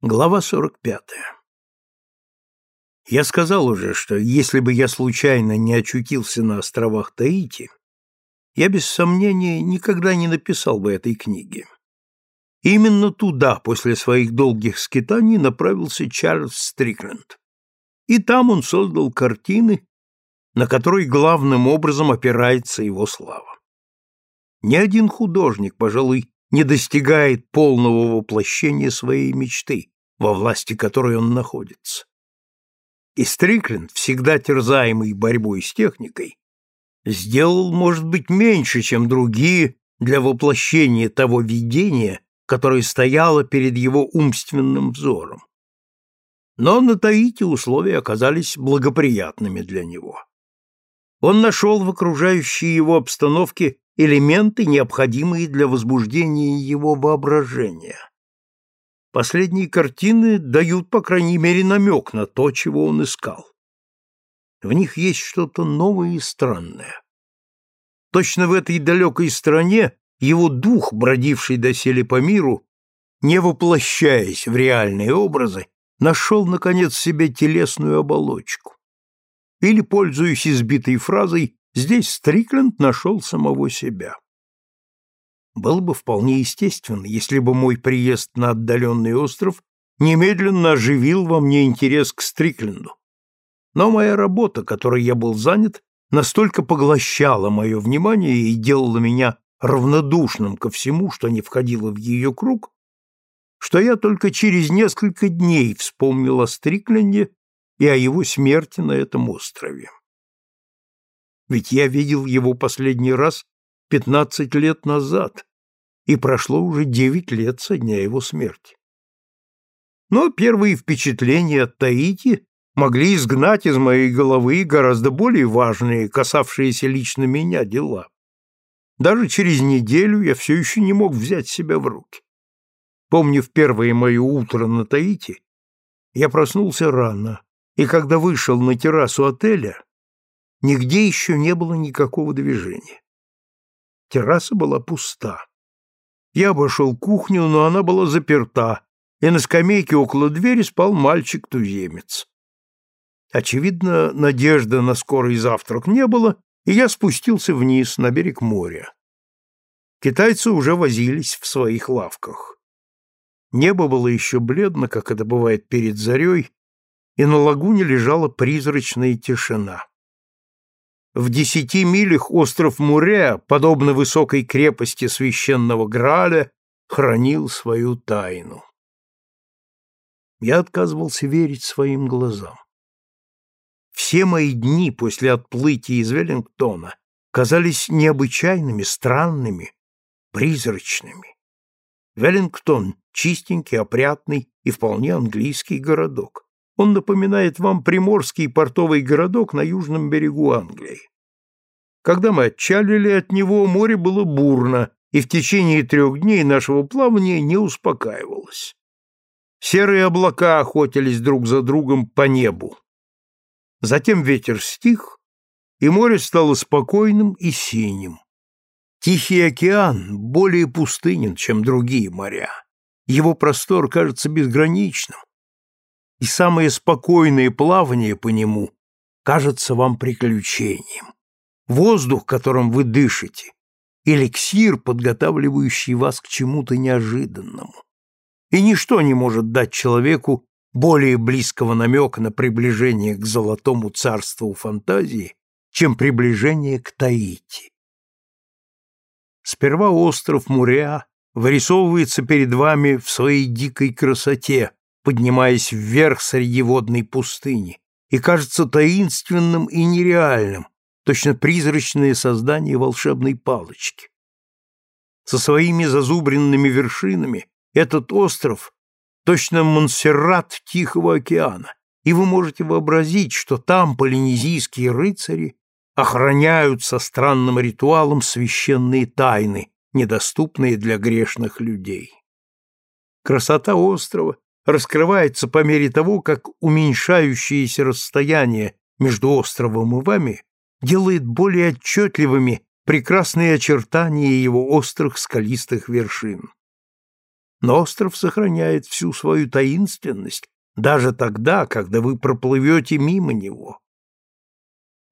Глава 45. Я сказал уже, что если бы я случайно не очутился на островах Таити, я без сомнения никогда не написал бы этой книги. Именно туда после своих долгих скитаний направился Чарльз Стрикленд. И там он создал картины, на которые главным образом опирается его слава. Ни один художник, пожалуй, не достигает полного воплощения своей мечты, во власти которой он находится. И Стрикленд, всегда терзаемый борьбой с техникой, сделал, может быть, меньше, чем другие для воплощения того видения, которое стояло перед его умственным взором. Но на Таити условия оказались благоприятными для него. Он нашел в окружающей его обстановке элементы, необходимые для возбуждения его воображения. Последние картины дают, по крайней мере, намек на то, чего он искал. В них есть что-то новое и странное. Точно в этой далекой стране его дух, бродивший доселе по миру, не воплощаясь в реальные образы, нашел, наконец, себе телесную оболочку. Или, пользуясь избитой фразой, Здесь Стрикленд нашел самого себя. Было бы вполне естественно, если бы мой приезд на отдаленный остров немедленно оживил во мне интерес к Стрикленду. Но моя работа, которой я был занят, настолько поглощала мое внимание и делала меня равнодушным ко всему, что не входило в ее круг, что я только через несколько дней вспомнил о Стрикленде и о его смерти на этом острове ведь я видел его последний раз пятнадцать лет назад, и прошло уже девять лет со дня его смерти. Но первые впечатления от Таити могли изгнать из моей головы гораздо более важные, касавшиеся лично меня дела. Даже через неделю я все еще не мог взять себя в руки. Помню, в первое мое утро на Таити я проснулся рано, и когда вышел на террасу отеля, Нигде еще не было никакого движения. Терраса была пуста. Я обошел кухню, но она была заперта, и на скамейке около двери спал мальчик-туземец. Очевидно, надежды на скорый завтрак не было, и я спустился вниз на берег моря. Китайцы уже возились в своих лавках. Небо было еще бледно, как это бывает перед зарей, и на лагуне лежала призрачная тишина. В десяти милях остров Муре, подобно высокой крепости священного Граля, хранил свою тайну. Я отказывался верить своим глазам. Все мои дни после отплытия из Веллингтона казались необычайными, странными, призрачными. Веллингтон — чистенький, опрятный и вполне английский городок. Он напоминает вам приморский портовый городок на южном берегу Англии. Когда мы отчалили от него, море было бурно, и в течение трех дней нашего плавания не успокаивалось. Серые облака охотились друг за другом по небу. Затем ветер стих, и море стало спокойным и синим. Тихий океан более пустынен, чем другие моря. Его простор кажется безграничным, и самое спокойное плавание по нему кажется вам приключением. Воздух, которым вы дышите, эликсир, подготавливающий вас к чему-то неожиданному. И ничто не может дать человеку более близкого намека на приближение к золотому царству фантазии, чем приближение к Таити. Сперва остров Муря вырисовывается перед вами в своей дикой красоте, поднимаясь вверх среди водной пустыни, и кажется таинственным и нереальным, точно призрачное создание волшебной палочки. Со своими зазубренными вершинами этот остров точно Монсеррат Тихого океана, и вы можете вообразить, что там полинезийские рыцари охраняют со странным ритуалом священные тайны, недоступные для грешных людей. Красота острова раскрывается по мере того, как уменьшающееся расстояние между островом и вами делает более отчетливыми прекрасные очертания его острых скалистых вершин. но остров сохраняет всю свою таинственность даже тогда, когда вы проплывете мимо него.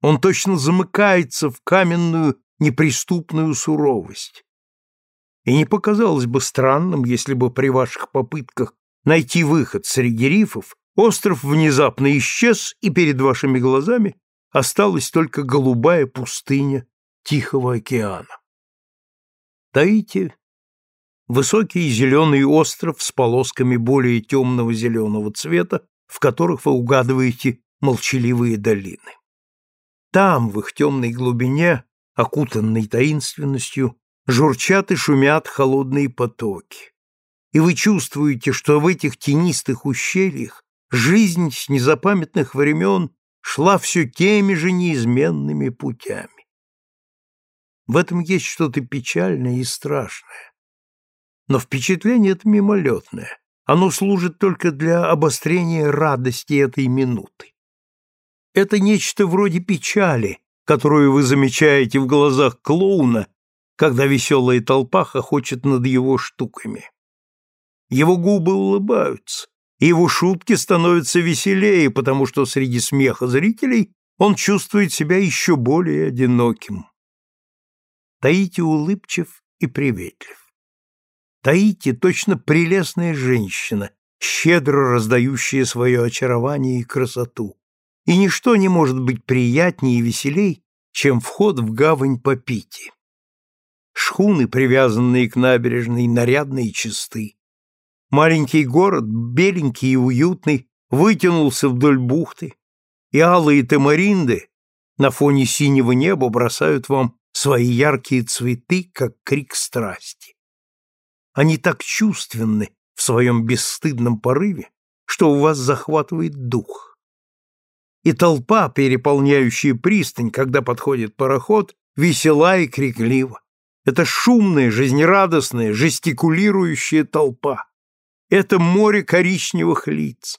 Он точно замыкается в каменную неприступную суровость. И не показалось бы странным, если бы при ваших попытках найти выход среди рифов остров внезапно исчез, и перед вашими глазами осталась только голубая пустыня Тихого океана. Таити — высокий зеленый остров с полосками более темного зеленого цвета, в которых вы угадываете молчаливые долины. Там, в их темной глубине, окутанной таинственностью, журчат и шумят холодные потоки. И вы чувствуете, что в этих тенистых ущельях жизнь с незапамятных времен шла все теми же неизменными путями. В этом есть что-то печальное и страшное. Но впечатление это мимолетное. Оно служит только для обострения радости этой минуты. Это нечто вроде печали, которую вы замечаете в глазах клоуна, когда веселая толпа хохочет над его штуками. Его губы улыбаются, и его шутки становятся веселее, потому что среди смеха зрителей он чувствует себя еще более одиноким. Таити улыбчив и приветлив. Таити точно прелестная женщина, щедро раздающая свое очарование и красоту. И ничто не может быть приятнее и веселей, чем вход в гавань по Пити. Шхуны, привязанные к набережной, нарядные и чисты. Маленький город, беленький и уютный, вытянулся вдоль бухты, и алые тамаринды на фоне синего неба бросают вам свои яркие цветы, как крик страсти. Они так чувственны в своем бесстыдном порыве, что у вас захватывает дух. И толпа, переполняющая пристань, когда подходит пароход, весела и криклива. Это шумная, жизнерадостная, жестикулирующая толпа. Это море коричневых лиц.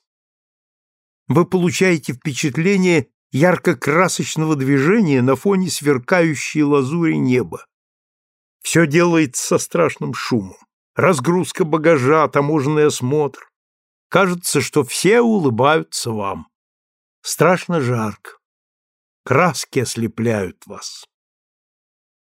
Вы получаете впечатление ярко-красочного движения на фоне сверкающей лазури неба. Все делается со страшным шумом. Разгрузка багажа, таможенный осмотр. Кажется, что все улыбаются вам. Страшно жарко. Краски ослепляют вас.